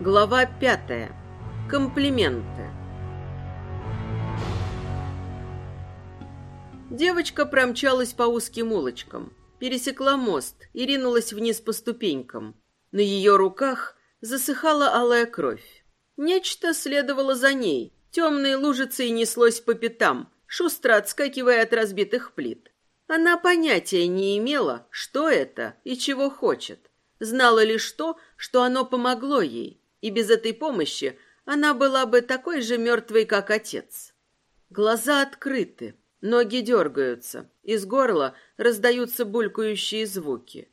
Глава пятая. Комплименты. Девочка промчалась по узким улочкам, пересекла мост и ринулась вниз по ступенькам. На ее руках засыхала алая кровь. Нечто следовало за ней, темной лужицей неслось по пятам, шустро отскакивая от разбитых плит. Она понятия не имела, что это и чего хочет. Знала лишь то, что оно помогло ей, и без этой помощи она была бы такой же мертвой, как отец. Глаза открыты, ноги дергаются, из горла раздаются булькающие звуки.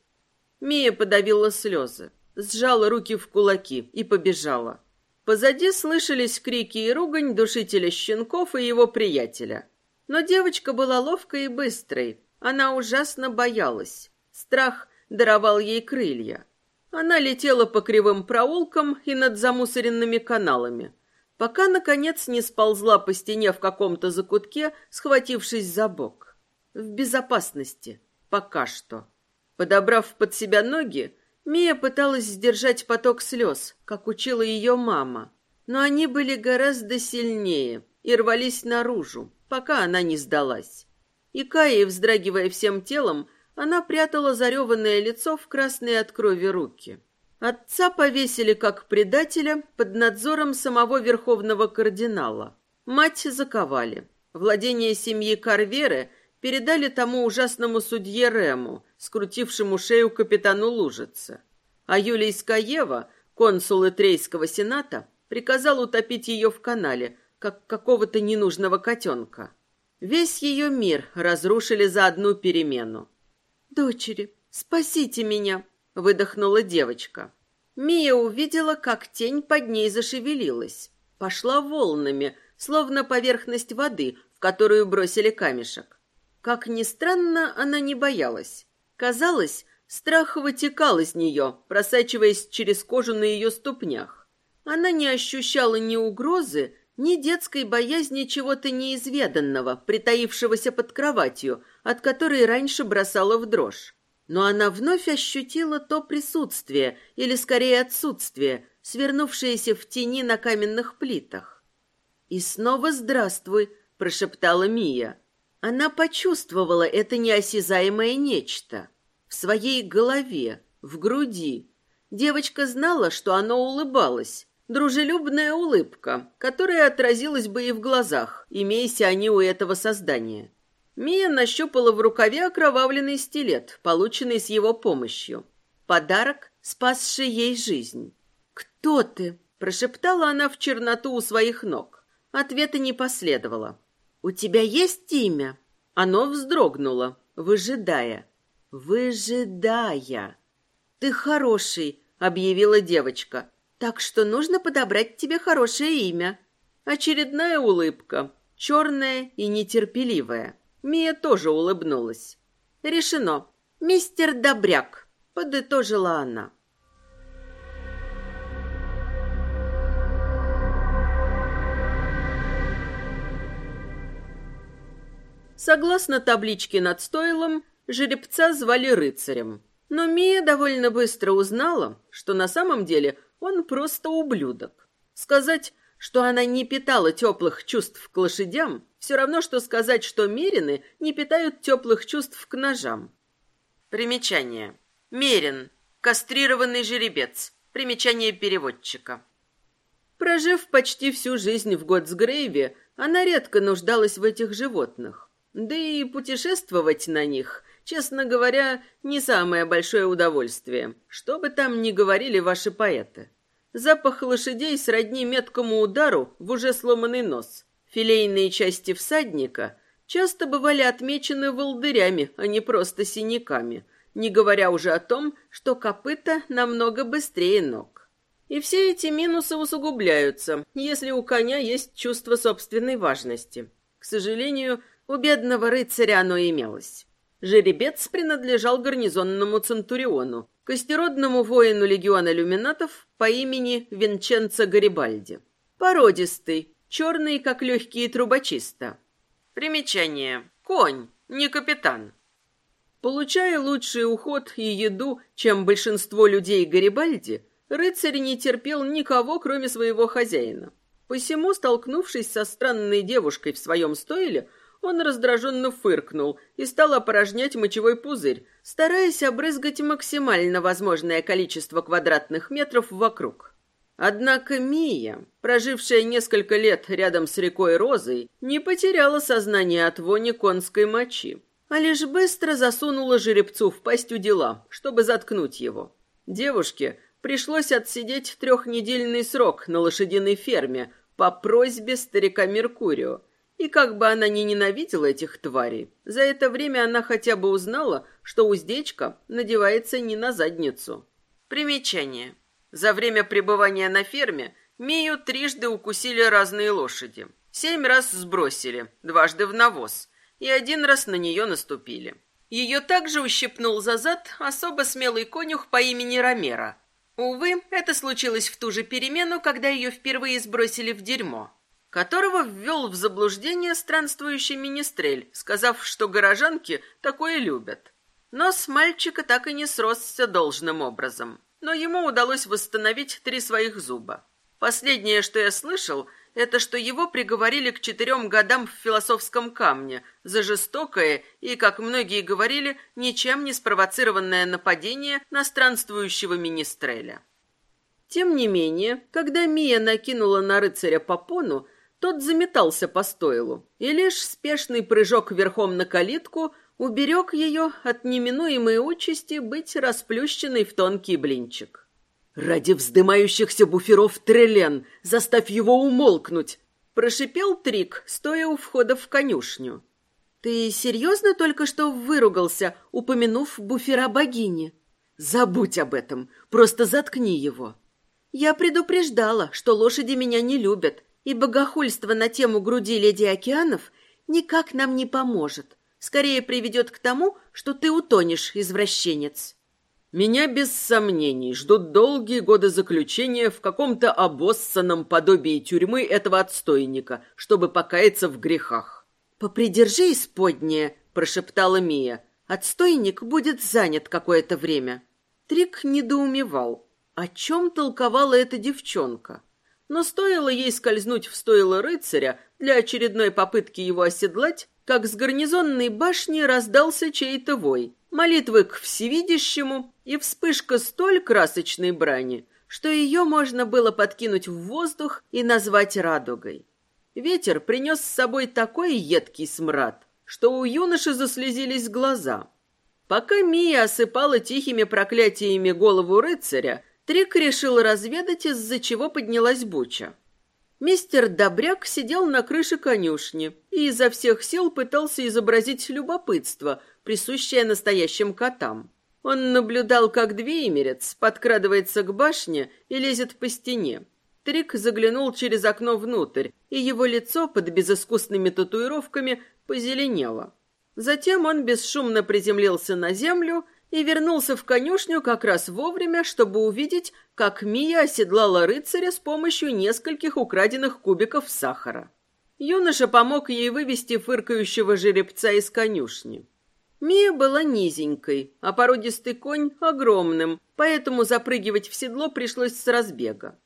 Мия подавила слезы, сжала руки в кулаки и побежала. Позади слышались крики и ругань душителя щенков и его приятеля. Но девочка была ловкой и быстрой. Она ужасно боялась. Страх даровал ей крылья. Она летела по кривым проулкам и над замусоренными каналами, пока, наконец, не сползла по стене в каком-то закутке, схватившись за бок. В безопасности. Пока что. Подобрав под себя ноги, Мия пыталась сдержать поток слез, как учила ее мама. Но они были гораздо сильнее и рвались наружу, пока она не сдалась. И Кая, вздрагивая всем телом, она прятала зареванное лицо в красные от крови руки. Отца повесили как предателя под надзором самого верховного кардинала. Мать заковали. Владение семьи Карверы передали тому ужасному судье Рему, скрутившему шею капитану Лужица. А Юлий Скаева, консул Итрейского сената, приказал утопить ее в канале, как какого-то ненужного котенка. Весь ее мир разрушили за одну перемену. «Дочери, спасите меня!» — выдохнула девочка. Мия увидела, как тень под ней зашевелилась. Пошла волнами, словно поверхность воды, в которую бросили камешек. Как ни странно, она не боялась. Казалось, страх вытекал из нее, просачиваясь через кожу на ее ступнях. Она не ощущала ни угрозы, ни детской боязни чего-то неизведанного, притаившегося под кроватью, от которой раньше бросала в дрожь. Но она вновь ощутила то присутствие, или скорее отсутствие, свернувшееся в тени на каменных плитах. «И снова здравствуй», — прошептала Мия. Она почувствовала это неосязаемое нечто в своей голове, в груди. Девочка знала, что оно улыбалось, Дружелюбная улыбка, которая отразилась бы и в глазах, имейся они у этого создания. Мия нащупала в рукаве окровавленный стилет, полученный с его помощью. Подарок, спасший ей жизнь. «Кто ты?» – прошептала она в черноту у своих ног. Ответа не последовало. «У тебя есть имя?» Оно вздрогнуло, выжидая. «Выжидая!» «Ты хороший», — объявила девочка. Так что нужно подобрать тебе хорошее имя. Очередная улыбка, черная и нетерпеливая. Мия тоже улыбнулась. Решено. Мистер Добряк, подытожила она. Согласно табличке над стойлом, жеребца звали рыцарем. Но Мия довольно быстро узнала, что на самом деле он просто ублюдок. Сказать, что она не питала теплых чувств к лошадям, все равно, что сказать, что мерины не питают теплых чувств к ножам. Примечание. Мерин. Кастрированный жеребец. Примечание переводчика. Прожив почти всю жизнь в Готсгрейве, она редко нуждалась в этих животных. Да и путешествовать на них честно говоря, не самое большое удовольствие, что бы там ни говорили ваши поэты. Запах лошадей сродни меткому удару в уже сломанный нос. Филейные части всадника часто бывали отмечены волдырями, а не просто синяками, не говоря уже о том, что копыта намного быстрее ног. И все эти минусы усугубляются, если у коня есть чувство собственной важности. К сожалению, у бедного рыцаря оно имелось. Жеребец принадлежал гарнизонному центуриону, костеродному воину легиона люминатов по имени Винченцо Гарибальди. Породистый, черный, как легкие трубочиста. Примечание. Конь, не капитан. Получая лучший уход и еду, чем большинство людей Гарибальди, Рыцарь не терпел никого, кроме своего хозяина. Посему, столкнувшись со странной девушкой в своем стойле, он раздраженно фыркнул и стал опорожнять мочевой пузырь, стараясь обрызгать максимально возможное количество квадратных метров вокруг. Однако Мия, прожившая несколько лет рядом с рекой Розой, не потеряла сознание от вони конской мочи, а лишь быстро засунула жеребцу в пасть у дела, чтобы заткнуть его. Девушке пришлось отсидеть трехнедельный срок на лошадиной ферме по просьбе старика Меркурио, и как бы она ни ненавидела этих тварей, за это время она хотя бы узнала, что уздечка надевается не на задницу. Примечание. За время пребывания на ферме Мию трижды укусили разные лошади. Семь раз сбросили, дважды в навоз, и один раз на нее наступили. Ее также ущипнул за зад особо смелый конюх по имени Ромера. Увы, это случилось в ту же перемену, когда ее впервые сбросили в дерьмо, которого ввел в заблуждение странствующий министрель, сказав, что горожанки такое любят. Но с мальчика так и не сросся должным образом но ему удалось восстановить три своих зуба. Последнее, что я слышал, это что его приговорили к четырем годам в философском камне за жестокое и, как многие говорили, ничем не спровоцированное нападение на странствующего министреля. Тем не менее, когда Мия накинула на рыцаря попону, тот заметался по стойлу, и лишь спешный прыжок верхом на калитку – уберег ее от неминуемой участи быть расплющенной в тонкий блинчик. «Ради вздымающихся буферов Трелен, заставь его умолкнуть!» Прошипел Трик, стоя у входа в конюшню. «Ты серьезно только что выругался, упомянув буфера богини?» «Забудь об этом, просто заткни его». «Я предупреждала, что лошади меня не любят, и богохульство на тему груди леди океанов никак нам не поможет скорее приведет к тому, что ты утонешь, извращенец. Меня без сомнений ждут долгие годы заключения в каком-то обоссанном подобии тюрьмы этого отстойника, чтобы покаяться в грехах. «Попридержи исподнее», — прошептала Мия. «Отстойник будет занят какое-то время». Трик недоумевал. О чем толковала эта девчонка? Но стоило ей скользнуть в стойло рыцаря для очередной попытки его оседлать, как с гарнизонной башни раздался чей-то вой, молитвы к всевидящему и вспышка столь красочной брани, что ее можно было подкинуть в воздух и назвать радугой. Ветер принес с собой такой едкий смрад, что у юноши заслезились глаза. Пока Мия осыпала тихими проклятиями голову рыцаря, Трик решил разведать, из-за чего поднялась буча. Мистер Добряк сидел на крыше конюшни и изо всех сил пытался изобразить любопытство, присущее настоящим котам. Он наблюдал, как двеемерец подкрадывается к башне и лезет по стене. Трик заглянул через окно внутрь, и его лицо под безыскусными татуировками позеленело. Затем он бесшумно приземлился на землю и вернулся в конюшню как раз вовремя, чтобы увидеть, как Мия оседлала рыцаря с помощью нескольких украденных кубиков сахара. Юноша помог ей вывести фыркающего жеребца из конюшни. Мия была низенькой, а породистый конь — огромным, поэтому запрыгивать в седло пришлось с разбега.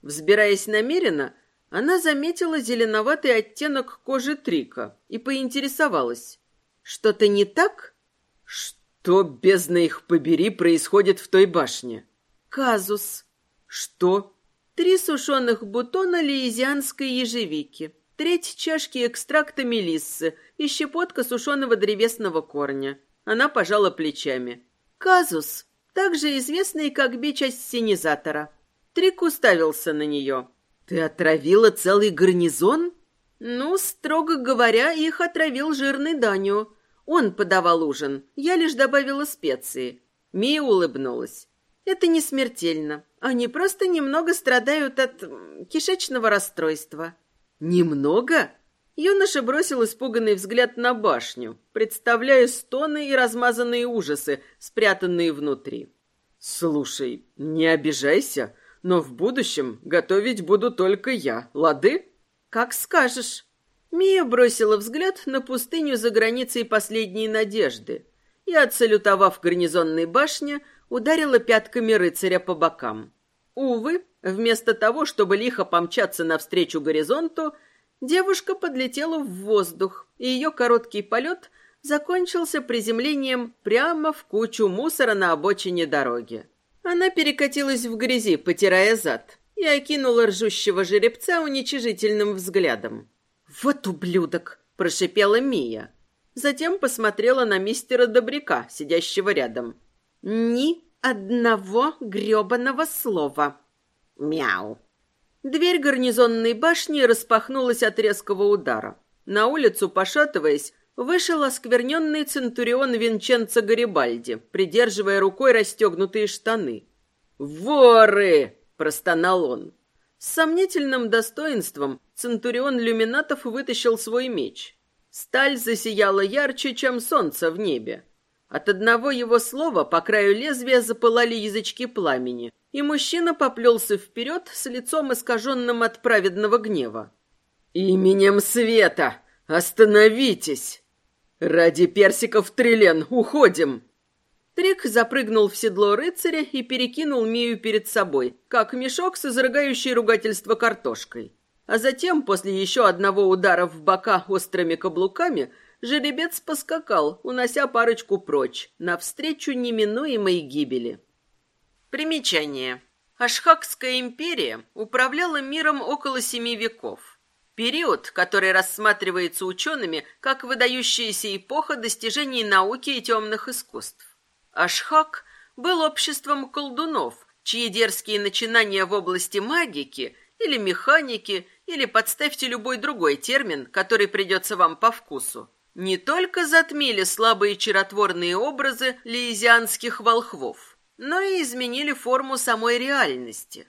Взбираясь намеренно, она заметила зеленоватый оттенок кожи Трика и поинтересовалась. «Что-то не так?» «Что?» Что, бездна их побери, происходит в той башне? Казус. Что? Три сушеных бутона лиезианской ежевики, треть чашки экстракта мелиссы и щепотка сушеного древесного корня. Она пожала плечами. Казус, также известный как бич ассенизатора. Трик уставился на нее. «Ты отравила целый гарнизон?» «Ну, строго говоря, их отравил жирный Данио. Он подавал ужин, я лишь добавила специи. Мия улыбнулась. Это не смертельно. Они просто немного страдают от кишечного расстройства. Немного? Юноша бросил испуганный взгляд на башню, представляя стоны и размазанные ужасы, спрятанные внутри. «Слушай, не обижайся, но в будущем готовить буду только я, лады?» «Как скажешь». Мия бросила взгляд на пустыню за границей последней надежды и, отсалютовав гарнизонной башне, ударила пятками рыцаря по бокам. Увы, вместо того, чтобы лихо помчаться навстречу горизонту, девушка подлетела в воздух, и ее короткий полет закончился приземлением прямо в кучу мусора на обочине дороги. Она перекатилась в грязи, потирая зад, и окинула ржущего жеребца уничижительным взглядом. «Вот ублюдок!» – прошипела Мия. Затем посмотрела на мистера Добряка, сидящего рядом. «Ни одного грёбаного слова!» «Мяу!» Дверь гарнизонной башни распахнулась от резкого удара. На улицу, пошатываясь, вышел оскверненный центурион Винченцо Гарибальди, придерживая рукой расстегнутые штаны. «Воры!» – простонал он. С сомнительным достоинством центурион Люминатов вытащил свой меч. Сталь засияла ярче, чем солнце в небе. От одного его слова по краю лезвия запылали язычки пламени, и мужчина поплелся вперед с лицом искаженным от праведного гнева. «Именем света! Остановитесь! Ради персиков Трилен уходим!» Трик запрыгнул в седло рыцаря и перекинул Мию перед собой, как мешок с изрыгающей ругательство картошкой. А затем, после еще одного удара в бока острыми каблуками, жеребец поскакал, унося парочку прочь, навстречу неминуемой гибели. Примечание. Ашхакская империя управляла миром около семи веков. Период, который рассматривается учеными как выдающаяся эпоха достижений науки и темных искусств. Ашхак был обществом колдунов, чьи дерзкие начинания в области магики или механики, или подставьте любой другой термин, который придется вам по вкусу, не только затмили слабые чаротворные образы лиезианских волхвов, но и изменили форму самой реальности.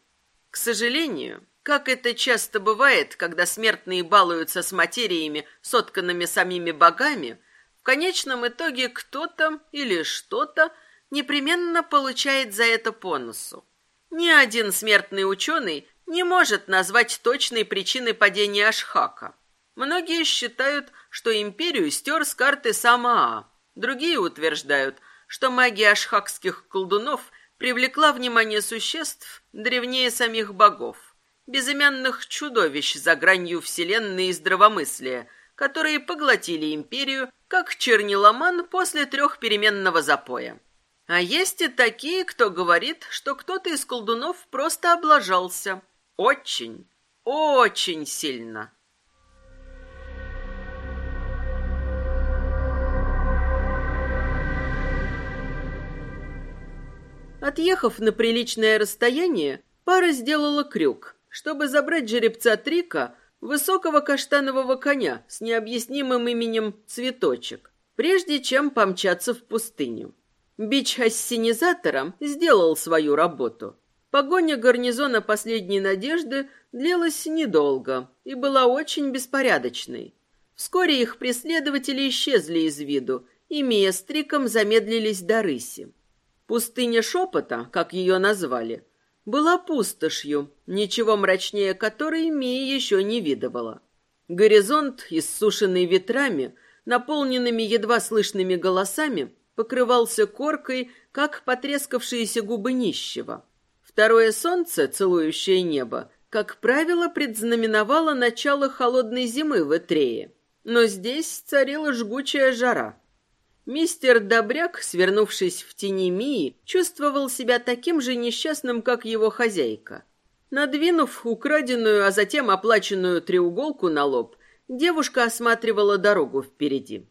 К сожалению, как это часто бывает, когда смертные балуются с материями, сотканными самими богами, конечном итоге кто-то или что-то непременно получает за это по. Ни один смертный ученый не может назвать точной причиной падения Ашхака. Многие считают, что империю стер с карты сам Аа. Другие утверждают, что магия ашхакских колдунов привлекла внимание существ древнее самих богов, безымянных чудовищ за гранью вселенной и здравомыслия, которые поглотили империю, как черниломан после трехпеременного запоя. А есть и такие, кто говорит, что кто-то из колдунов просто облажался. Очень, очень сильно. Отъехав на приличное расстояние, пара сделала крюк, чтобы забрать жеребца Трика, высокого каштанового коня с необъяснимым именем Цветочек, прежде чем помчаться в пустыню. Бич ассенизатора сделал свою работу. Погоня гарнизона последней надежды длилась недолго и была очень беспорядочной. Вскоре их преследователи исчезли из виду, и Мия с замедлились до рыси. Пустыня шепота, как ее назвали, была пустошью, ничего мрачнее которой Мия еще не видывала. Горизонт, иссушенный ветрами, наполненными едва слышными голосами, покрывался коркой, как потрескавшиеся губы нищего. Второе солнце, целующее небо, как правило, предзнаменовало начало холодной зимы в Этрее. Но здесь царила жгучая жара. Мистер Добряк, свернувшись в тени Мии, чувствовал себя таким же несчастным, как его хозяйка. Надвинув украденную, а затем оплаченную треуголку на лоб, девушка осматривала дорогу впереди.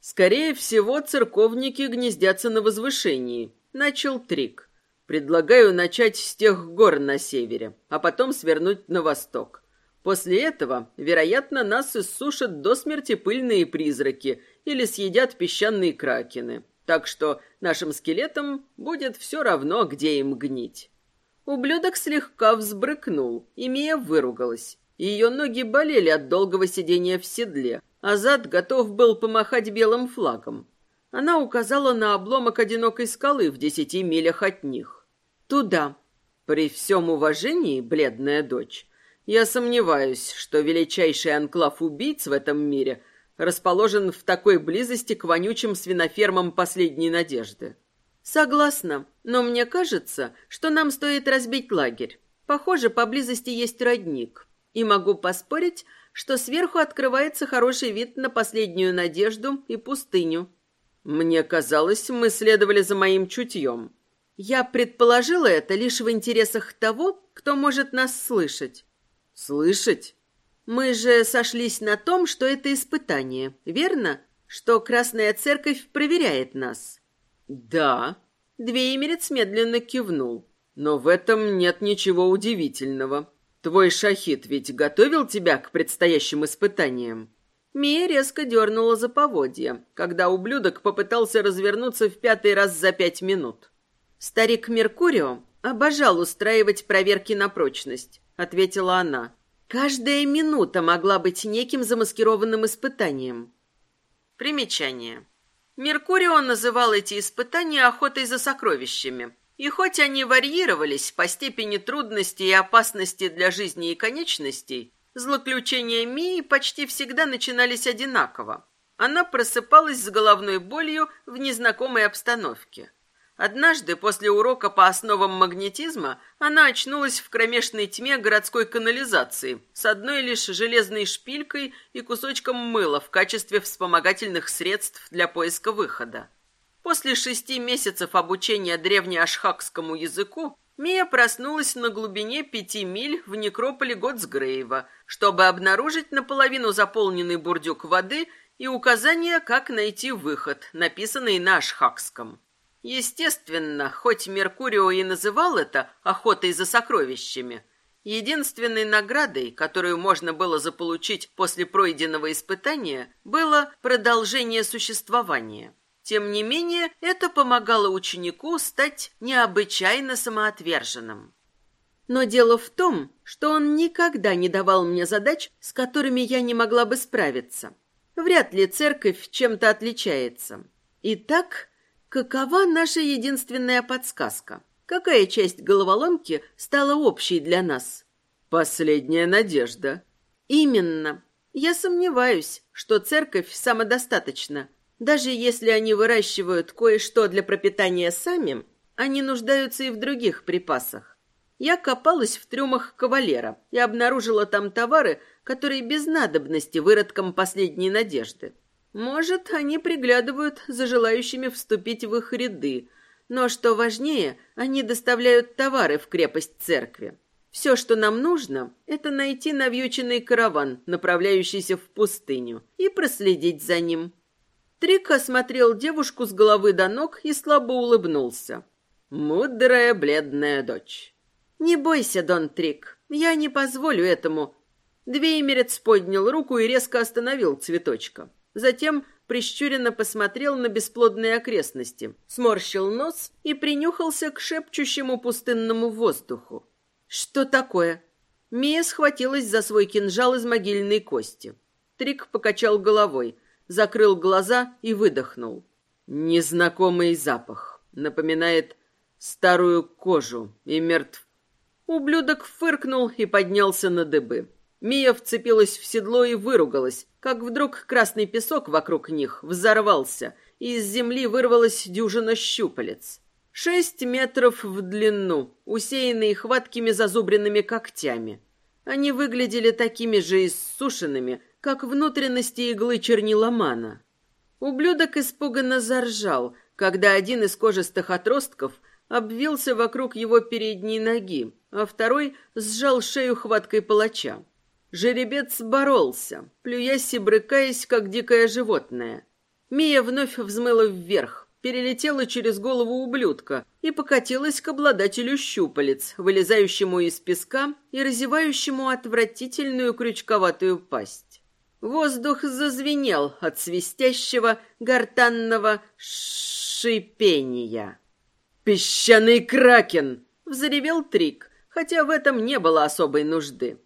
«Скорее всего, церковники гнездятся на возвышении», — начал Трик. «Предлагаю начать с тех гор на севере, а потом свернуть на восток. После этого, вероятно, нас иссушат до смерти пыльные призраки — или съедят песчаные кракены. Так что нашим скелетам будет все равно, где им гнить. Ублюдок слегка взбрыкнул, и Мия выругалась. Ее ноги болели от долгого сидения в седле, а зад готов был помахать белым флагом. Она указала на обломок одинокой скалы в десяти милях от них. «Туда». При всем уважении, бледная дочь, я сомневаюсь, что величайший анклав убийц в этом мире – расположен в такой близости к вонючим свинофермам последней надежды. Согласна, но мне кажется, что нам стоит разбить лагерь. Похоже, поблизости есть родник. И могу поспорить, что сверху открывается хороший вид на последнюю надежду и пустыню. Мне казалось, мы следовали за моим чутьем. Я предположила это лишь в интересах того, кто может нас слышать. Слышать? Мы же сошлись на том, что это испытание, верно? Что Красная Церковь проверяет нас. Да. Двеемерец медленно кивнул. Но в этом нет ничего удивительного. Твой шахид ведь готовил тебя к предстоящим испытаниям. Мия резко дернула за поводья, когда ублюдок попытался развернуться в пятый раз за пять минут. Старик Меркурио обожал устраивать проверки на прочность, ответила она. Каждая минута могла быть неким замаскированным испытанием. Примечание. Меркурио называл эти испытания охотой за сокровищами. И хоть они варьировались по степени трудности и опасности для жизни и конечностей, злоключения Мии почти всегда начинались одинаково. Она просыпалась с головной болью в незнакомой обстановке. Однажды после урока по основам магнетизма она очнулась в кромешной тьме городской канализации с одной лишь железной шпилькой и кусочком мыла в качестве вспомогательных средств для поиска выхода. После шести месяцев обучения древнеашхакскому языку Мия проснулась на глубине пяти миль в некрополе Готсгрейва, чтобы обнаружить наполовину заполненный бурдюк воды и указания, как найти выход, написанные на ашхакском. Естественно, хоть Меркурио и называл это охотой за сокровищами, единственной наградой, которую можно было заполучить после пройденного испытания, было продолжение существования. Тем не менее, это помогало ученику стать необычайно самоотверженным. Но дело в том, что он никогда не давал мне задач, с которыми я не могла бы справиться. Вряд ли церковь чем-то отличается. Итак, Какова наша единственная подсказка? Какая часть головоломки стала общей для нас? Последняя надежда. Именно. Я сомневаюсь, что церковь самодостаточна. Даже если они выращивают кое-что для пропитания сами, они нуждаются и в других припасах. Я копалась в трюмах кавалера и обнаружила там товары, которые без надобности выродкам последней надежды. Может, они приглядывают за желающими вступить в их ряды, но, что важнее, они доставляют товары в крепость церкви. Все, что нам нужно, это найти навьюченный караван, направляющийся в пустыню, и проследить за ним. Трик осмотрел девушку с головы до ног и слабо улыбнулся. «Мудрая бледная дочь». «Не бойся, Дон Трик, я не позволю этому». Двеймерец поднял руку и резко остановил цветочка. Затем прищуренно посмотрел на бесплодные окрестности, сморщил нос и принюхался к шепчущему пустынному воздуху. «Что такое?» Мия схватилась за свой кинжал из могильной кости. Трик покачал головой, закрыл глаза и выдохнул. Незнакомый запах. Напоминает старую кожу и мертв. Ублюдок фыркнул и поднялся на дыбы. Мия вцепилась в седло и выругалась, как вдруг красный песок вокруг них взорвался, и из земли вырвалась дюжина щупалец. Шесть метров в длину, усеянные хваткими зазубренными когтями. Они выглядели такими же иссушенными, как внутренности иглы черниломана. Ублюдок испуганно заржал, когда один из кожистых отростков обвился вокруг его передней ноги, а второй сжал шею хваткой палача. Жеребец боролся, плюясь и брыкаясь, как дикое животное. Мия вновь взмыла вверх, перелетела через голову ублюдка и покатилась к обладателю щупалец, вылезающему из песка и разевающему отвратительную крючковатую пасть. Воздух зазвенел от свистящего гортанного шипения. «Песчаный кракен!» — взревел Трик, хотя в этом не было особой нужды.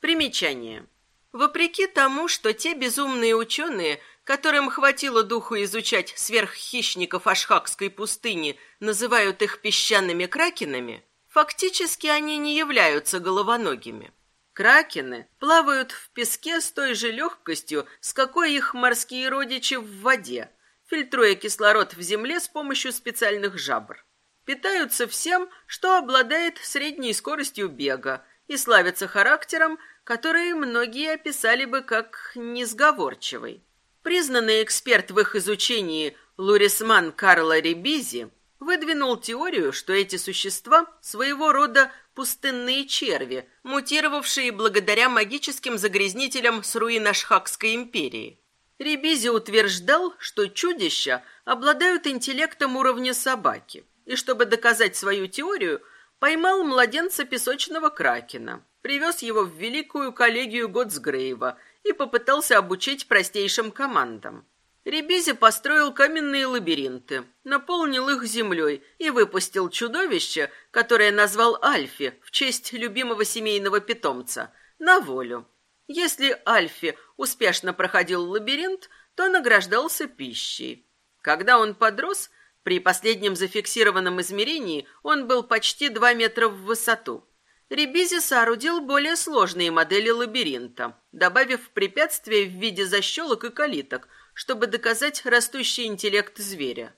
Примечание. Вопреки тому, что те безумные ученые, которым хватило духу изучать сверххищников Ашхакской пустыни, называют их песчаными кракенами, фактически они не являются головоногими. Кракены плавают в песке с той же легкостью, с какой их морские родичи в воде. фильтруя кислород в земле с помощью специальных жабр. Питаются всем, что обладает средней скоростью бега и славятся характером, который многие описали бы как несговорчивый. Признанный эксперт в их изучении Лурисман Карло Рибизи выдвинул теорию, что эти существа своего рода пустынные черви, мутировавшие благодаря магическим загрязнителям с руин Ашхакской империи. Рибизи утверждал, что чудища обладают интеллектом уровня собаки, и чтобы доказать свою теорию, поймал младенца песочного кракена, привез его в великую коллегию Готсгрейва и попытался обучить простейшим командам. Ребизи построил каменные лабиринты, наполнил их землей и выпустил чудовище, которое назвал Альфи в честь любимого семейного питомца, на волю. Если Альфи успешно проходил лабиринт, то награждался пищей. Когда он подрос, при последнем зафиксированном измерении он был почти 2 метра в высоту. Ребизи соорудил более сложные модели лабиринта, добавив препятствия в виде защелок и калиток – чтобы доказать растущий интеллект зверя.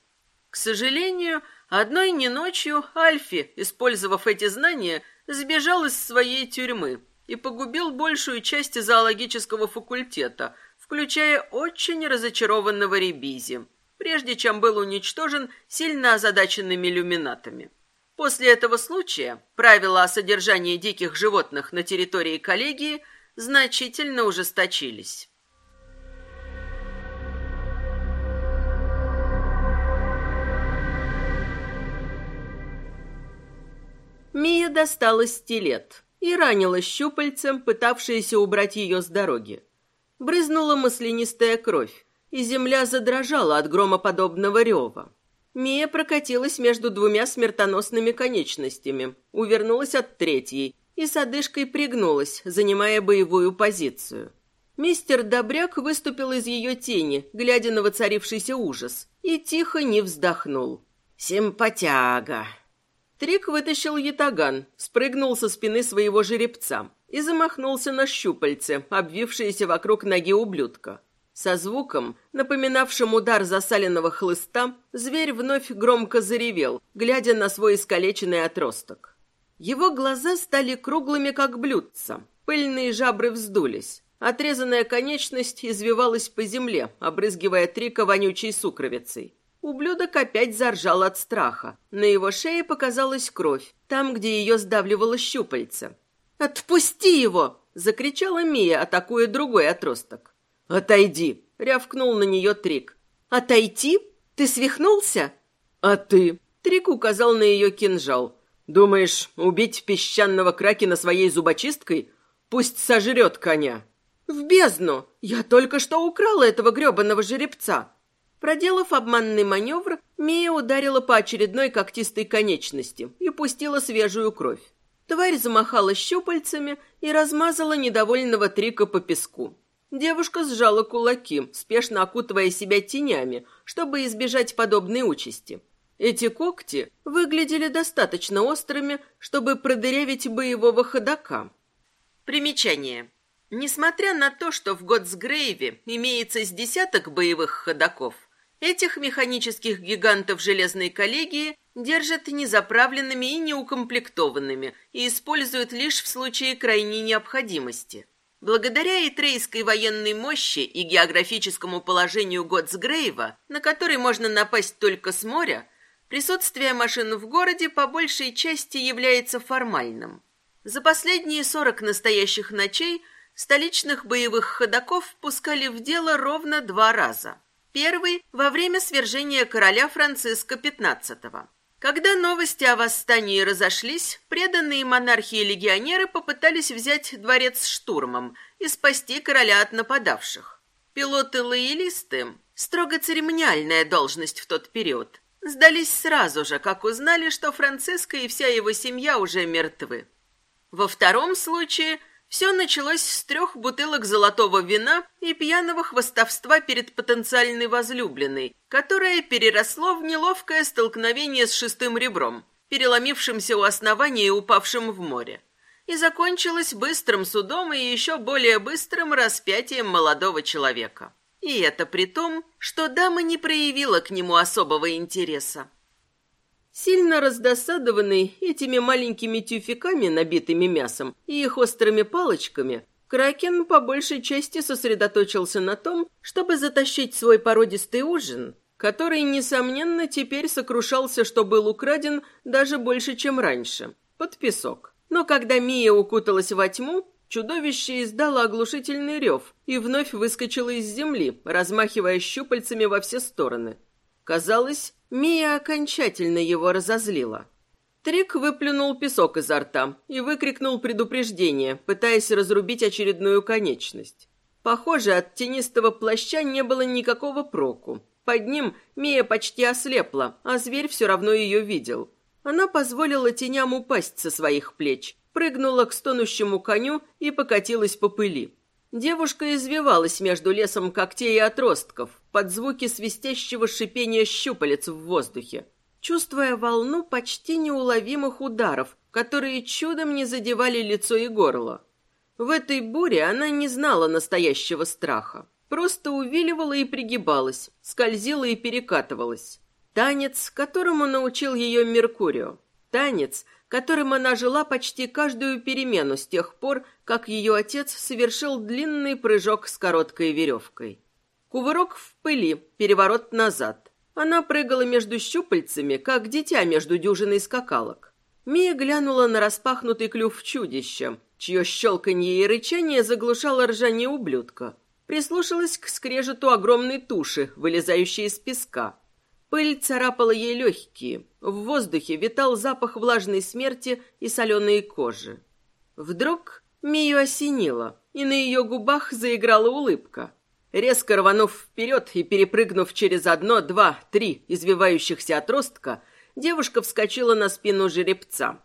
К сожалению, одной не ночью Альфи, использовав эти знания, сбежал из своей тюрьмы и погубил большую часть зоологического факультета, включая очень разочарованного Ребизи, прежде чем был уничтожен сильно озадаченными люминатами. После этого случая правила о содержании диких животных на территории коллегии значительно ужесточились. Мия достала стилет и ранила щупальцем, пытавшееся убрать ее с дороги. Брызнула маслянистая кровь, и земля задрожала от громоподобного рева. Мия прокатилась между двумя смертоносными конечностями, увернулась от третьей и с одышкой пригнулась, занимая боевую позицию. Мистер Добряк выступил из ее тени, глядя на воцарившийся ужас, и тихо не вздохнул. «Симпатяга!» Трик вытащил ятаган, спрыгнул со спины своего жеребца и замахнулся на щупальце, обвившееся вокруг ноги ублюдка. Со звуком, напоминавшим удар засаленного хлыста, зверь вновь громко заревел, глядя на свой искалеченный отросток. Его глаза стали круглыми, как блюдца. Пыльные жабры вздулись. Отрезанная конечность извивалась по земле, обрызгивая Трика вонючей сукровицей. Ублюдок опять заржал от страха. На его шее показалась кровь, там, где ее сдавливало щупальце. «Отпусти его!» — закричала Мия, атакуя другой отросток. «Отойди!» — рявкнул на нее Трик. «Отойти? Ты свихнулся?» «А ты?» — Трик указал на ее кинжал. «Думаешь, убить песчаного кракена своей зубочисткой? Пусть сожрет коня!» «В бездну! Я только что украла этого гребаного жеребца!» Проделав обманный маневр, Мия ударила по очередной когтистой конечности и пустила свежую кровь. Тварь замахала щупальцами и размазала недовольного Трика по песку. Девушка сжала кулаки, спешно окутывая себя тенями, чтобы избежать подобной участи. Эти когти выглядели достаточно острыми, чтобы продырявить боевого ходока. Примечание. Несмотря на то, что в Готсгрейве имеется с десяток боевых ходоков, Этих механических гигантов железной коллегии держат незаправленными и неукомплектованными и используют лишь в случае крайней необходимости. Благодаря итрейской военной мощи и географическому положению Готсгрейва, на который можно напасть только с моря, присутствие машин в городе по большей части является формальным. За последние 40 настоящих ночей столичных боевых ходоков пускали в дело ровно два раза – Первый – во время свержения короля Франциска XV. Когда новости о восстании разошлись, преданные монархии легионеры попытались взять дворец штурмом и спасти короля от нападавших. Пилоты-лоялисты, строго церемониальная должность в тот период, сдались сразу же, как узнали, что Франциско и вся его семья уже мертвы. Во втором случае все началось с трех бутылок золотого вина и пьяного хвостовства перед потенциальной возлюбленной, которое переросло в неловкое столкновение с шестым ребром, переломившимся у основания и упавшим в море, и закончилось быстрым судом и еще более быстрым распятием молодого человека. И это при том, что дама не проявила к нему особого интереса. Сильно раздосадованный этими маленькими тюфяками, набитыми мясом, и их острыми палочками, Кракен по большей части сосредоточился на том, чтобы затащить свой породистый ужин, который, несомненно, теперь сокрушался, что был украден даже больше, чем раньше, под песок. Но когда Мия укуталась во тьму, чудовище издало оглушительный рев и вновь выскочило из земли, размахивая щупальцами во все стороны. Казалось, Мия окончательно его разозлила. Трик выплюнул песок изо рта и выкрикнул предупреждение, пытаясь разрубить очередную конечность. Похоже, от тенистого плаща не было никакого проку. Под ним Мия почти ослепла, а зверь все равно ее видел. Она позволила теням упасть со своих плеч, прыгнула к стонущему коню и покатилась по пыли. Девушка извивалась между лесом когтей и отростков, под звуки свистящего шипения щупалец в воздухе, чувствуя волну почти неуловимых ударов, которые чудом не задевали лицо и горло. В этой буре она не знала настоящего страха, просто увиливала и пригибалась, скользила и перекатывалась. Танец, которому научил ее Меркурио. Танец, которым она жила почти каждую перемену с тех пор, как ее отец совершил длинный прыжок с короткой веревкой. Кувырок в пыли, переворот назад. Она прыгала между щупальцами, как дитя между дюжиной скакалок. Мия глянула на распахнутый клюв чудища, чье щелканье и рычание заглушало ржание ублюдка. Прислушалась к скрежету огромной туши, вылезающей из песка. Пыль царапала ей легкие. В воздухе витал запах влажной смерти и соленой кожи. Вдруг Мию осенило, и на ее губах заиграла улыбка. Резко рванув вперед и перепрыгнув через одно, два, три извивающихся отростка, девушка вскочила на спину жеребца.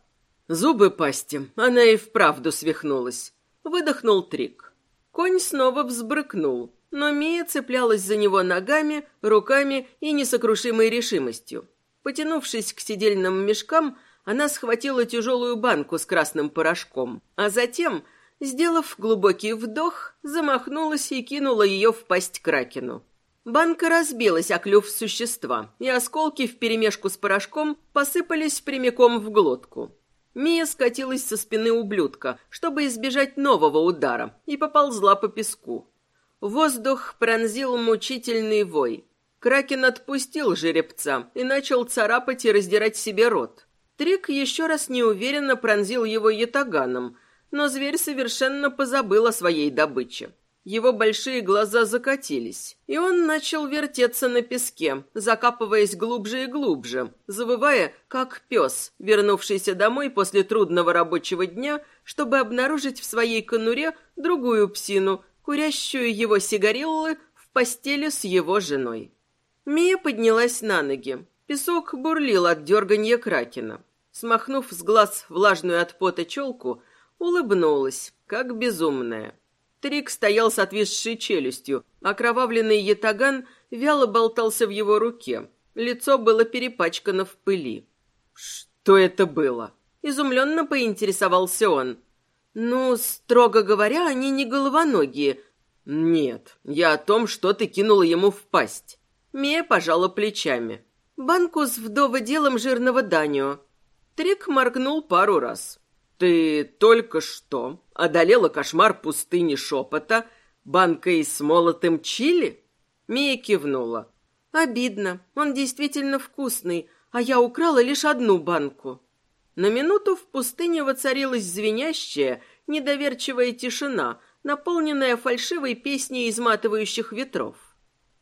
Зубы пасти, она и вправду свихнулась. Выдохнул Трик. Конь снова взбрыкнул, но Мия цеплялась за него ногами, руками и несокрушимой решимостью. Потянувшись к сидельным мешкам, она схватила тяжелую банку с красным порошком, а затем, сделав глубокий вдох, замахнулась и кинула ее в пасть кракену. Банка разбилась о клюв существа, и осколки вперемешку с порошком посыпались прямиком в глотку. Мия скатилась со спины ублюдка, чтобы избежать нового удара, и поползла по песку. Воздух пронзил мучительный вой. Кракен отпустил жеребца и начал царапать и раздирать себе рот. Трик еще раз неуверенно пронзил его ятаганом, но зверь совершенно позабыл о своей добыче. Его большие глаза закатились, и он начал вертеться на песке, закапываясь глубже и глубже, завывая, как пес, вернувшийся домой после трудного рабочего дня, чтобы обнаружить в своей конуре другую псину, курящую его сигариллы в постели с его женой. Мия поднялась на ноги. Песок бурлил от дерганья кракена. Смахнув с глаз влажную от пота челку, улыбнулась, как безумная. Трик стоял с отвисшей челюстью, окровавленный ятаган вяло болтался в его руке. Лицо было перепачкано в пыли. «Что это было?» Изумленно поинтересовался он. «Ну, строго говоря, они не головоногие». «Нет, я о том, что ты кинула ему в пасть». Мия пожала плечами. «Банку с вдоводелом жирного Данио». Трик моргнул пару раз. «Ты только что одолела кошмар пустыни шепота банкой с молотым чили?» Мия кивнула. «Обидно. Он действительно вкусный, а я украла лишь одну банку». На минуту в пустыне воцарилась звенящая, недоверчивая тишина, наполненная фальшивой песней изматывающих ветров.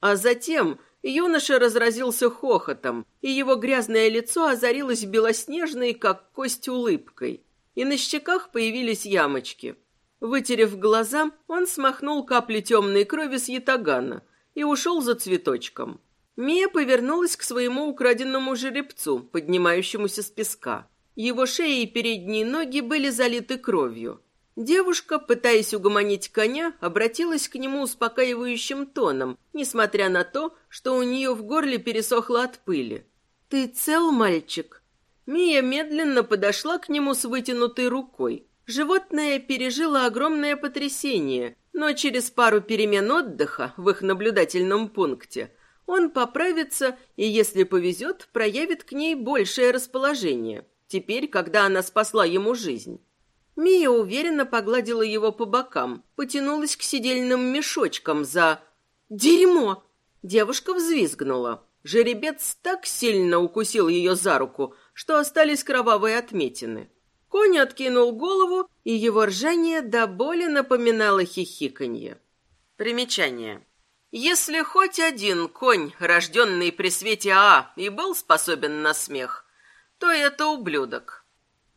А затем юноша разразился хохотом, и его грязное лицо озарилось белоснежной, как кость, улыбкой. И на щеках появились ямочки. Вытерев глаза, он смахнул капли темной крови с ятагана и ушел за цветочком. Мия повернулась к своему украденному жеребцу, поднимающемуся с песка. Его шея и передние ноги были залиты кровью. Девушка, пытаясь угомонить коня, обратилась к нему успокаивающим тоном, несмотря на то, что у нее в горле пересохло от пыли. «Ты цел, мальчик?» Мия медленно подошла к нему с вытянутой рукой. Животное пережило огромное потрясение, но через пару перемен отдыха в их наблюдательном пункте он поправится и, если повезет, проявит к ней большее расположение, теперь, когда она спасла ему жизнь. Мия уверенно погладила его по бокам, потянулась к сидельным мешочкам за... «Дерьмо!» Девушка взвизгнула. Жеребец так сильно укусил ее за руку, что остались кровавые отметины. Конь откинул голову, и его ржание до боли напоминало хихиканье. Примечание. Если хоть один конь, рожденный при свете А, и был способен на смех, то это ублюдок.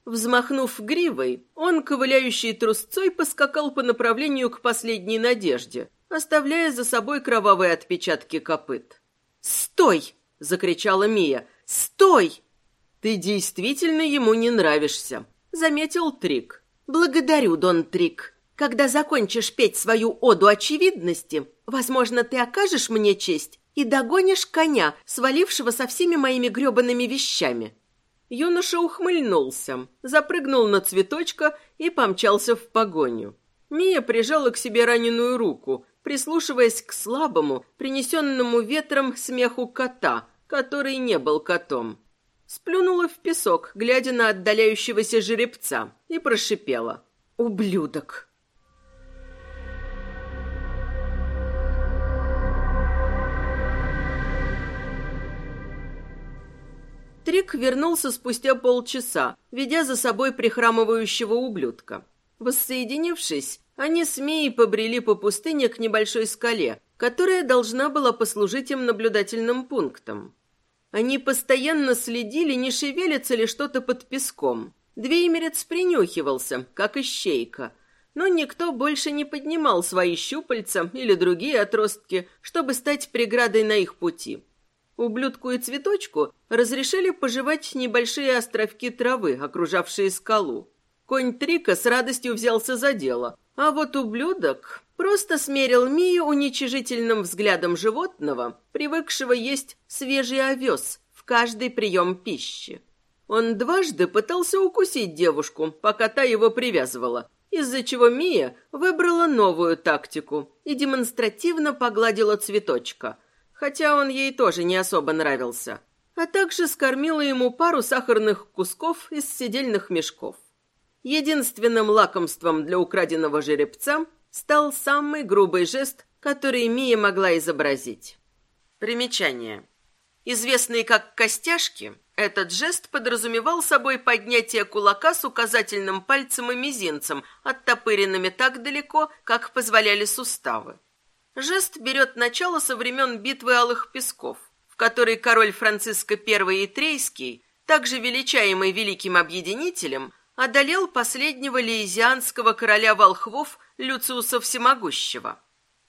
Взмахнув гривой, он, ковыляющий трусцой, поскакал по направлению к последней надежде, оставляя за собой кровавые отпечатки копыт. «Стой!» — закричала Мия. «Стой!» «Ты действительно ему не нравишься», — заметил Трик. «Благодарю, Дон Трик. Когда закончишь петь свою оду очевидности, возможно, ты окажешь мне честь и догонишь коня, свалившего со всеми моими гребаными вещами». Юноша ухмыльнулся, запрыгнул на цветочка и помчался в погоню. Мия прижала к себе раненую руку, прислушиваясь к слабому, принесенному ветром смеху кота, который не был котом. Сплюнула в песок, глядя на отдаляющегося жеребца, и прошипела. «Ублюдок!» Трик вернулся спустя полчаса, ведя за собой прихрамывающего ублюдка. Воссоединившись, они с Мией побрели по пустыне к небольшой скале, которая должна была послужить им наблюдательным пунктом. Они постоянно следили, не шевелится ли что-то под песком. Двеймерец принюхивался, как ищейка, но никто больше не поднимал свои щупальца или другие отростки, чтобы стать преградой на их пути. Ублюдку и цветочку разрешили пожевать небольшие островки травы, окружавшие скалу. Конь Трика с радостью взялся за дело, а вот ублюдок просто смерил Мию уничижительным взглядом животного, привыкшего есть свежий овес в каждый прием пищи. Он дважды пытался укусить девушку, пока та его привязывала, из-за чего Мия выбрала новую тактику и демонстративно погладила цветочка, хотя он ей тоже не особо нравился, а также скормила ему пару сахарных кусков из седельных мешков. Единственным лакомством для украденного жеребца стал самый грубый жест, который Мия могла изобразить. Примечание. Известный как «костяшки», этот жест подразумевал собой поднятие кулака с указательным пальцем и мизинцем, оттопыренными так далеко, как позволяли суставы. Жест берет начало со времен битвы Алых Песков, в которой король Франциско I Итрейский, также величаемый Великим Объединителем, одолел последнего лиезианского короля волхвов Люциуса Всемогущего.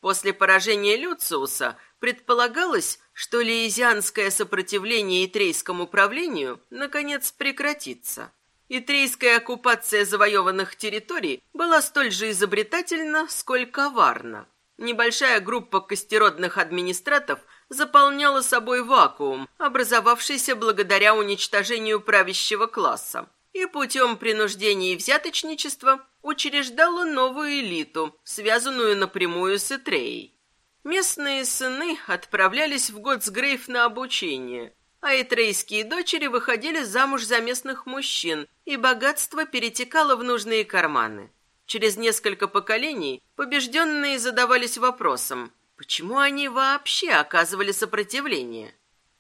После поражения Люциуса предполагалось, что лиезианское сопротивление итрейскому правлению наконец прекратится. Итрейская оккупация завоеванных территорий была столь же изобретательна, сколь коварна. Небольшая группа костеродных администратов заполняла собой вакуум, образовавшийся благодаря уничтожению правящего класса и путем принуждения и взяточничества учреждала новую элиту, связанную напрямую с Этреей. Местные сыны отправлялись в Готсгрейв на обучение, а этрейские дочери выходили замуж за местных мужчин, и богатство перетекало в нужные карманы. Через несколько поколений побежденные задавались вопросом, почему они вообще оказывали сопротивление.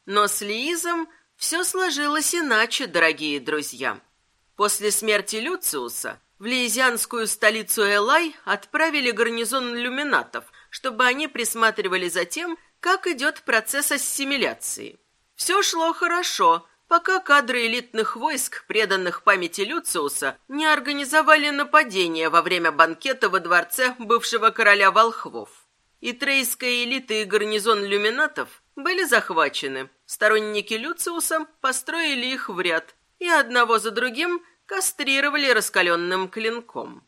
Но с Лиизом все сложилось иначе, дорогие друзья. После смерти Люциуса в лиезианскую столицу Элай отправили гарнизон люминатов, чтобы они присматривали за тем, как идет процесс ассимиляции. Все шло хорошо, пока кадры элитных войск, преданных памяти Люциуса, не организовали нападение во время банкета во дворце бывшего короля волхвов. И трейская элита и гарнизон люминатов были захвачены. Сторонники Люциуса построили их в ряд, и одного за другим кастрировали раскаленным клинком.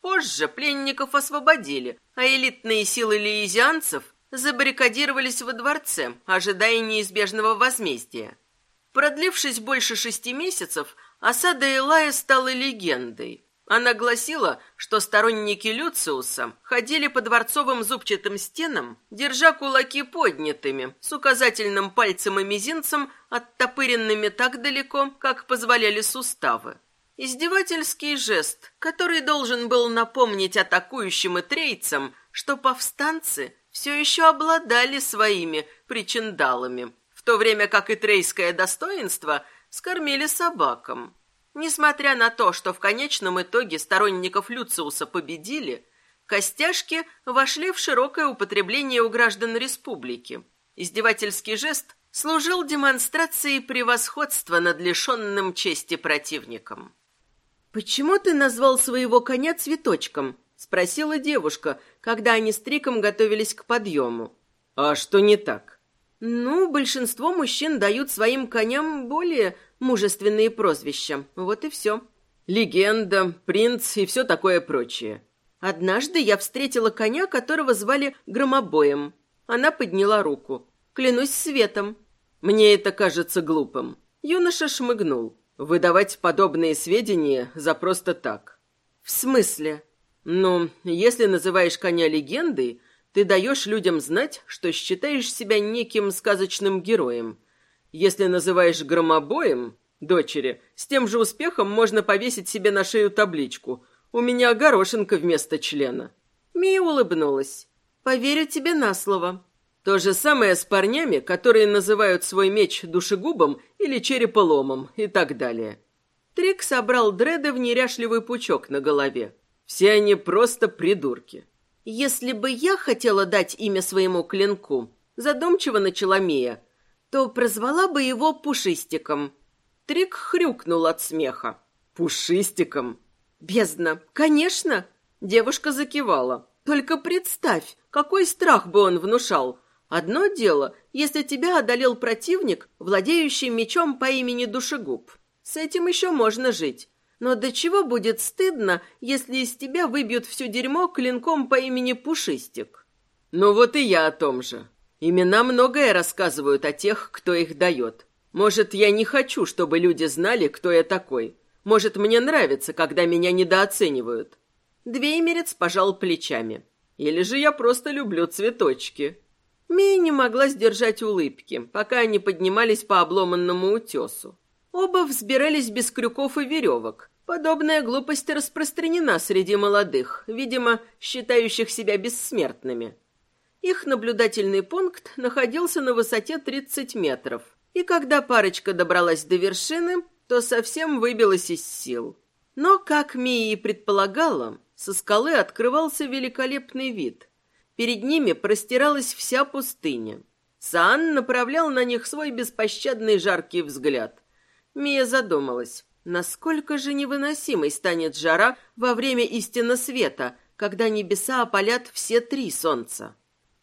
Позже пленников освободили, а элитные силы лиезианцев забаррикадировались во дворце, ожидая неизбежного возмездия. Продлившись больше шести месяцев, осада Элая стала легендой. Она гласила, что сторонники Люциуса ходили по дворцовым зубчатым стенам, держа кулаки поднятыми, с указательным пальцем и мизинцем оттопыренными так далеко, как позволяли суставы. Издевательский жест, который должен был напомнить атакующим и трейцам, что повстанцы все еще обладали своими причиндалами, в то время как и трейское достоинство скормили собакам. Несмотря на то, что в конечном итоге сторонников Люциуса победили, костяшки вошли в широкое употребление у граждан республики. Издевательский жест служил демонстрацией превосходства над лишенным чести противником. «Почему ты назвал своего коня цветочком?» — спросила девушка, когда они с Триком готовились к подъему. «А что не так?» «Ну, большинство мужчин дают своим коням более мужественные прозвища. Вот и все. Легенда, принц и все такое прочее. Однажды я встретила коня, которого звали Громобоем. Она подняла руку. Клянусь светом. Мне это кажется глупым. Юноша шмыгнул. Выдавать подобные сведения за просто так. В смысле? Ну, если называешь коня легендой, ты даешь людям знать, что считаешь себя неким сказочным героем – если называешь громобоем, дочери, с тем же успехом можно повесить себе на шею табличку «У меня горошинка вместо члена». Мия улыбнулась. «Поверю тебе на слово». То же самое с парнями, которые называют свой меч душегубом или череполомом и так далее. Трик собрал дреды в неряшливый пучок на голове. Все они просто придурки. «Если бы я хотела дать имя своему клинку», задумчиво начала Мия, то прозвала бы его Пушистиком. Трик хрюкнул от смеха. Пушистиком? Бездна, конечно. Девушка закивала. Только представь, какой страх бы он внушал. Одно дело, если тебя одолел противник, владеющий мечом по имени Душегуб. С этим еще можно жить. Но до чего будет стыдно, если из тебя выбьют все дерьмо клинком по имени Пушистик? Ну вот и я о том же. Имена многое рассказывают о тех, кто их дает. Может, я не хочу, чтобы люди знали, кто я такой. Может, мне нравится, когда меня недооценивают. Двеймерец пожал плечами. Или же я просто люблю цветочки. Мия не могла сдержать улыбки, пока они поднимались по обломанному утесу. Оба взбирались без крюков и веревок. Подобная глупость распространена среди молодых, видимо, считающих себя бессмертными. Их наблюдательный пункт находился на высоте 30 метров. И когда парочка добралась до вершины, то совсем выбилась из сил. Но, как Мия и предполагала, со скалы открывался великолепный вид. Перед ними простиралась вся пустыня. Саан направлял на них свой беспощадный жаркий взгляд. Мия задумалась, насколько же невыносимой станет жара во время истины света, когда небеса опалят все три солнца.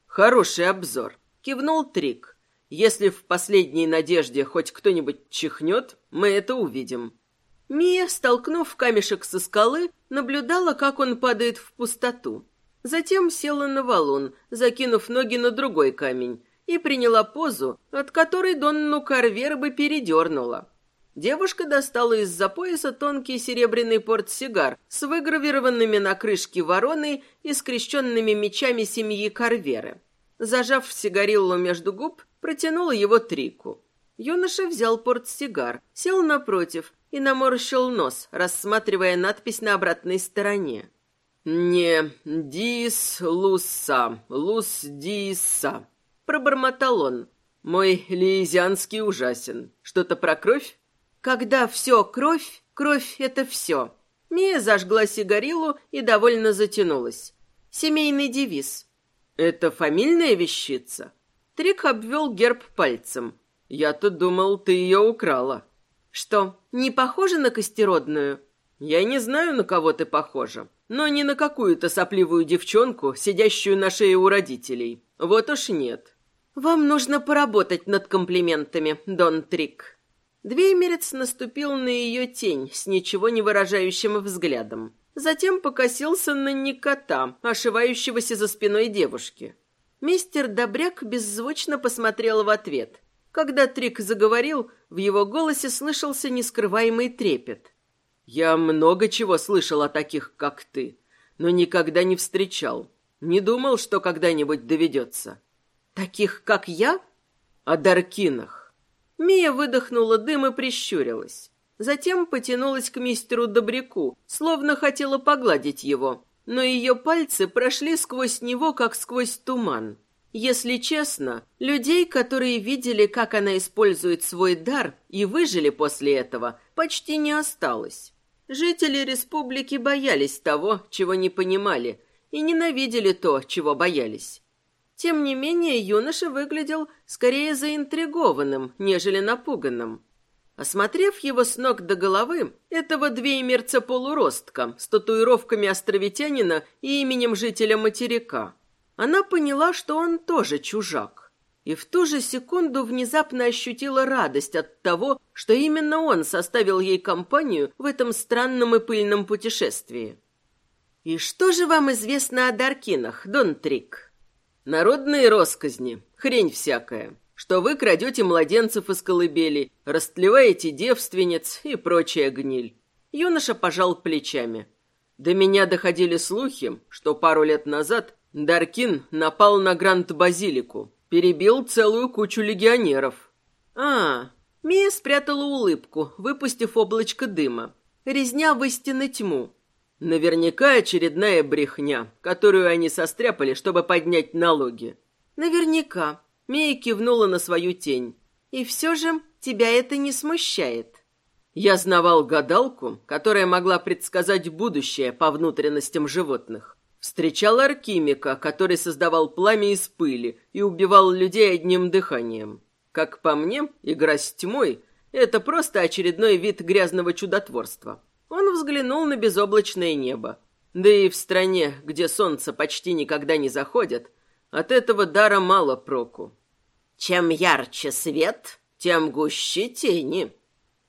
Хороший обзор, кивнул Трик. Если в последней надежде хоть кто-нибудь чихнет, мы это увидим. Мия, столкнув камешек со скалы, наблюдала, как он падает в пустоту. Затем села на валун, закинув ноги на другой камень, и приняла позу, от которой Донну Карвер бы передернула. Девушка достала из-за пояса тонкий серебряный портсигар с выгравированными на крышке вороной и скрещенными мечами семьи Карверы. Зажав сигариллу между губ, протянула его Трику. Юноша взял портсигар, сел напротив и наморщил нос, рассматривая надпись на обратной стороне. «Не дис луса, лус диса», — пробормотал он. «Мой лиезианский ужасен. Что-то про кровь?» «Когда все кровь, кровь — это все». Мия зажгла сигарилу и довольно затянулась. Семейный девиз. «Это фамильная вещица?» Трик обвел герб пальцем. «Я-то думал, ты ее украла». «Что, не похоже на костеродную?» «Я не знаю, на кого ты похожа, но не на какую-то сопливую девчонку, сидящую на шее у родителей. Вот уж нет». «Вам нужно поработать над комплиментами, Дон Трик». Двеймерец наступил на ее тень с ничего не выражающим взглядом. Затем покосился на Никота, ошивающегося за спиной девушки. Мистер Добряк беззвучно посмотрел в ответ. Когда Трик заговорил, в его голосе слышался нескрываемый трепет. Я много чего слышал о таких, как ты, но никогда не встречал. Не думал, что когда-нибудь доведется. Таких, как я? О Даркинах. Мия выдохнула дым и прищурилась. Затем потянулась к мистеру Добряку, словно хотела погладить его, но ее пальцы прошли сквозь него, как сквозь туман. Если честно, людей, которые видели, как она использует свой дар и выжили после этого, почти не осталось. Жители республики боялись того, чего не понимали, и ненавидели то, чего боялись. Тем не менее, юноша выглядел скорее заинтригованным, нежели напуганным. Осмотрев его с ног до головы, этого двеймерца-полуростка с татуировками островитянина и именем жителя материка, она поняла, что он тоже чужак. И в ту же секунду внезапно ощутила радость от того, что именно он составил ей компанию в этом странном и пыльном путешествии. «И что же вам известно о Даркинах, Дон Трик?» «Народные росказни, хрень всякая», что вы крадете младенцев из колыбели, растлеваете девственниц и прочая гниль. Юноша пожал плечами. До меня доходили слухи, что пару лет назад Даркин напал на Гранд-Базилику, перебил целую кучу легионеров. А, Мия спрятала улыбку, выпустив облачко дыма. Резня в истинной тьму. Наверняка очередная брехня, которую они состряпали, чтобы поднять налоги. Наверняка. Мия кивнула на свою тень. «И все же тебя это не смущает». Я знавал гадалку, которая могла предсказать будущее по внутренностям животных. Встречал алхимика, который создавал пламя из пыли и убивал людей одним дыханием. Как по мне, игра с тьмой — это просто очередной вид грязного чудотворства. Он взглянул на безоблачное небо. Да и в стране, где солнце почти никогда не заходит, от этого дара мало проку. Чем ярче свет, тем гуще тени.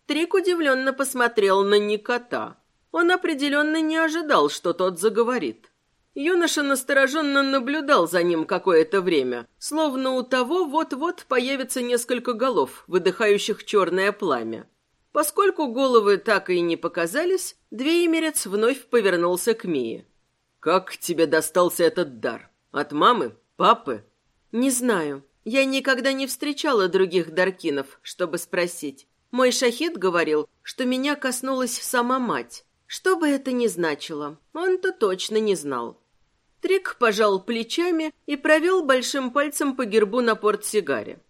Трик удивленно посмотрел на Никота. Он определенно не ожидал, что тот заговорит. Юноша настороженно наблюдал за ним какое-то время, словно у того вот-вот появится несколько голов, выдыхающих черное пламя. Поскольку головы так и не показались, Двеемерец вновь повернулся к Мии. «Как тебе достался этот дар? От мамы? Папы?» «Не знаю. Я никогда не встречала других Даркинов, чтобы спросить. Мой шахид говорил, что меня коснулась сама мать. Что бы это ни значило, он-то точно не знал». Трик пожал плечами и провел большим пальцем по гербу на портсигаре.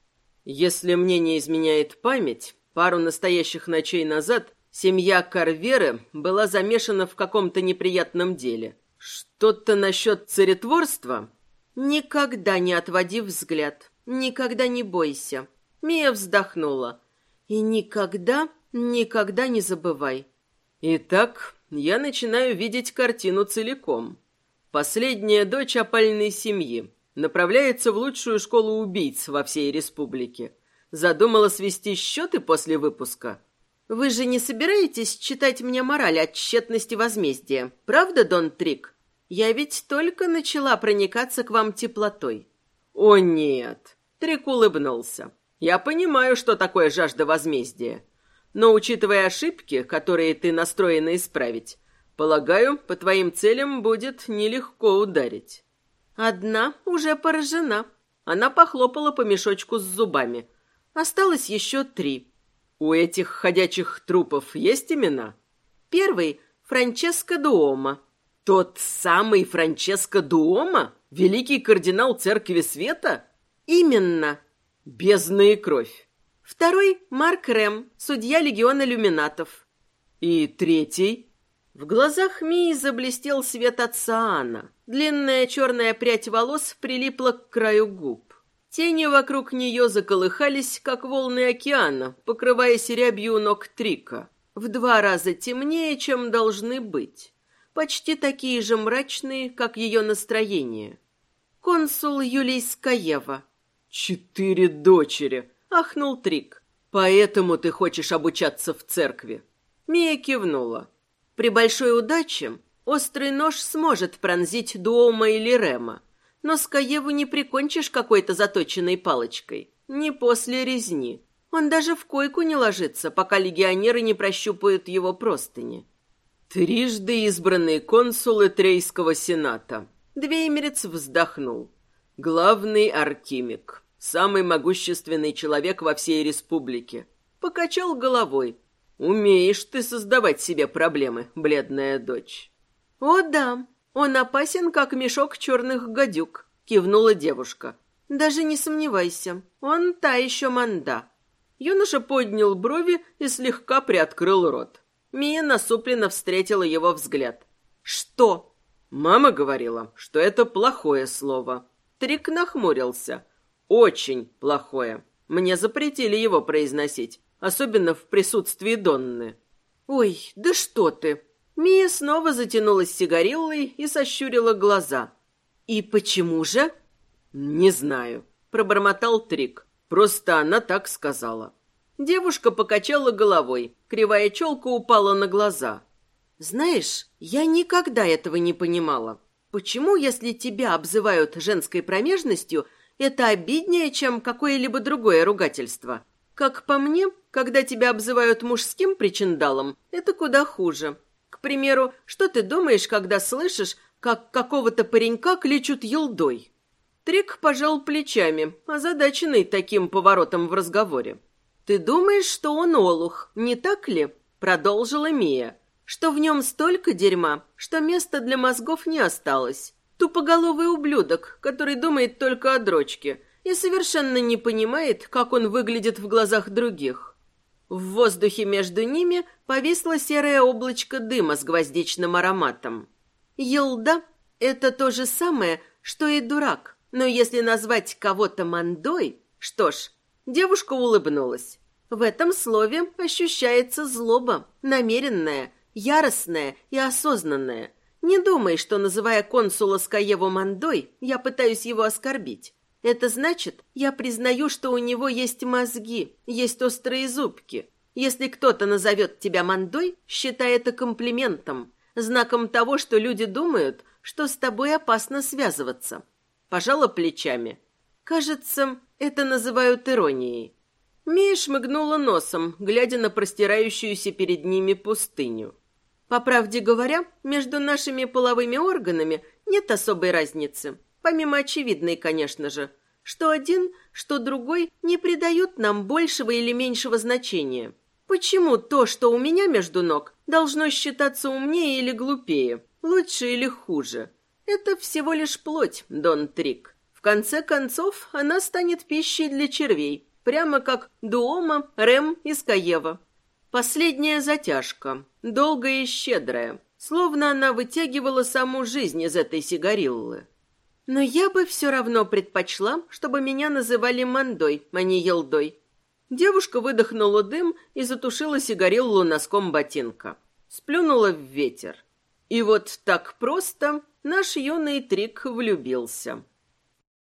«Если мне не изменяет память, пару настоящих ночей назад семья Карверы была замешана в каком-то неприятном деле. Что-то насчет царетворства?» Никогда не отводи взгляд, никогда не бойся. Мия вздохнула. И никогда, никогда не забывай. Итак, я начинаю видеть картину целиком. Последняя дочь опальной семьи направляется в лучшую школу убийц во всей республике. Задумала свести счеты после выпуска. Вы же не собираетесь читать мне мораль от тщетности возмездия, правда, Дон Трик? Я ведь только начала проникаться к вам теплотой. О нет, Трик улыбнулся. Я понимаю, что такое жажда возмездия. Но учитывая ошибки, которые ты настроена исправить, полагаю, по твоим целям будет нелегко ударить. Одна уже поражена. Она похлопала по мешочку с зубами. Осталось еще три. У этих ходячих трупов есть имена? Первый — Франческо Дуома. Тот самый Франческо Дуома? Великий кардинал Церкви Света? Именно. Бездна и кровь. Второй — Марк Рэм, судья Легиона Люминатов. И третий? В глазах Мии заблестел свет отца Анна. Длинная черная прядь волос прилипла к краю губ. Тени вокруг нее заколыхались, как волны океана, покрывая серябью ног Трика. В два раза темнее, чем должны быть почти такие же мрачные, как ее настроение. Консул Юлий Скаева. «Четыре дочери!» — ахнул Трик. «Поэтому ты хочешь обучаться в церкви?» Мия кивнула. «При большой удаче острый нож сможет пронзить Дуома или Рема, но Скаеву не прикончишь какой-то заточенной палочкой. Не после резни. Он даже в койку не ложится, пока легионеры не прощупают его простыни. Трижды избранный консул Этрейского сената. Двеймерец вздохнул. Главный аркимик. Самый могущественный человек во всей республике. Покачал головой. Умеешь ты создавать себе проблемы, бледная дочь. О да, он опасен, как мешок черных гадюк, кивнула девушка. Даже не сомневайся, он та еще манда. Юноша поднял брови и слегка приоткрыл рот. Мия насупленно встретила его взгляд. «Что?» Мама говорила, что это плохое слово. Трик нахмурился. «Очень плохое. Мне запретили его произносить, особенно в присутствии Донны». «Ой, да что ты!» Мия снова затянулась сигариллой и сощурила глаза. «И почему же?» «Не знаю», — пробормотал Трик. «Просто она так сказала». Девушка покачала головой. Кривая челка упала на глаза. «Знаешь, я никогда этого не понимала. Почему, если тебя обзывают женской промежностью, это обиднее, чем какое-либо другое ругательство? Как по мне, когда тебя обзывают мужским причиндалом, это куда хуже. К примеру, что ты думаешь, когда слышишь, как какого-то паренька кличут елдой?» Трик пожал плечами, озадаченный таким поворотом в разговоре. «Ты думаешь, что он олух, не так ли?» — продолжила Мия. «Что в нем столько дерьма, что места для мозгов не осталось. Тупоголовый ублюдок, который думает только о дрочке и совершенно не понимает, как он выглядит в глазах других». В воздухе между ними повисло серое облачко дыма с гвоздичным ароматом. «Елда — это то же самое, что и дурак, но если назвать кого-то мандой, что ж, Девушка улыбнулась. В этом слове ощущается злоба, намеренная, яростная и осознанная. Не думай, что, называя консула Скаеву Мандой, я пытаюсь его оскорбить. Это значит, я признаю, что у него есть мозги, есть острые зубки. Если кто-то назовет тебя Мандой, считай это комплиментом, знаком того, что люди думают, что с тобой опасно связываться. Пожала плечами. Кажется, это называют иронией. Мия шмыгнула носом, глядя на простирающуюся перед ними пустыню. По правде говоря, между нашими половыми органами нет особой разницы. Помимо очевидной, конечно же. Что один, что другой не придают нам большего или меньшего значения. Почему то, что у меня между ног, должно считаться умнее или глупее, лучше или хуже? Это всего лишь плоть, Дон Трик конце концов, она станет пищей для червей, прямо как Дуома, Рем и Скаева. Последняя затяжка, долгая и щедрая, словно она вытягивала саму жизнь из этой сигариллы. Но я бы все равно предпочла, чтобы меня называли Мандой, а не Елдой. Девушка выдохнула дым и затушила сигариллу носком ботинка. Сплюнула в ветер. И вот так просто наш юный Трик влюбился.